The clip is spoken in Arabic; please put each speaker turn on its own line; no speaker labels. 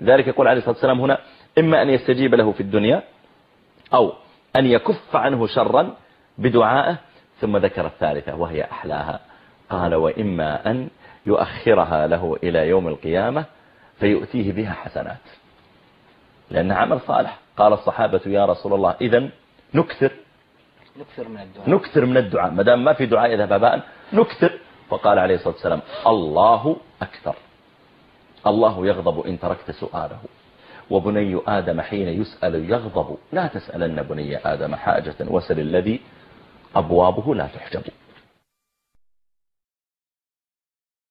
ذلك يقول عليه الصلاة والسلام هنا إما أن يستجيب له في الدنيا أو أن يكف عنه شرا بدعائه ثم ذكر الثالثة وهي أحلاها. قال وإما أن يؤخرها له إلى يوم القيامة فيؤتيه بها حسنات. لأنها عمل صالح. قال الصحابة يا رسول الله إذا نكثر.
نكثر من الدعاء.
نكثر من الدعاء. ما دام ما في دعاء يذهب هباء نكثر. فقال عليه الصلاة والسلام الله أكثر. الله يغضب إن تركت سؤاله. وبني آدم حين يسأل يغضب. لا تسألن بني آدم حاجة وسل الذي أبوابه لا تحجب.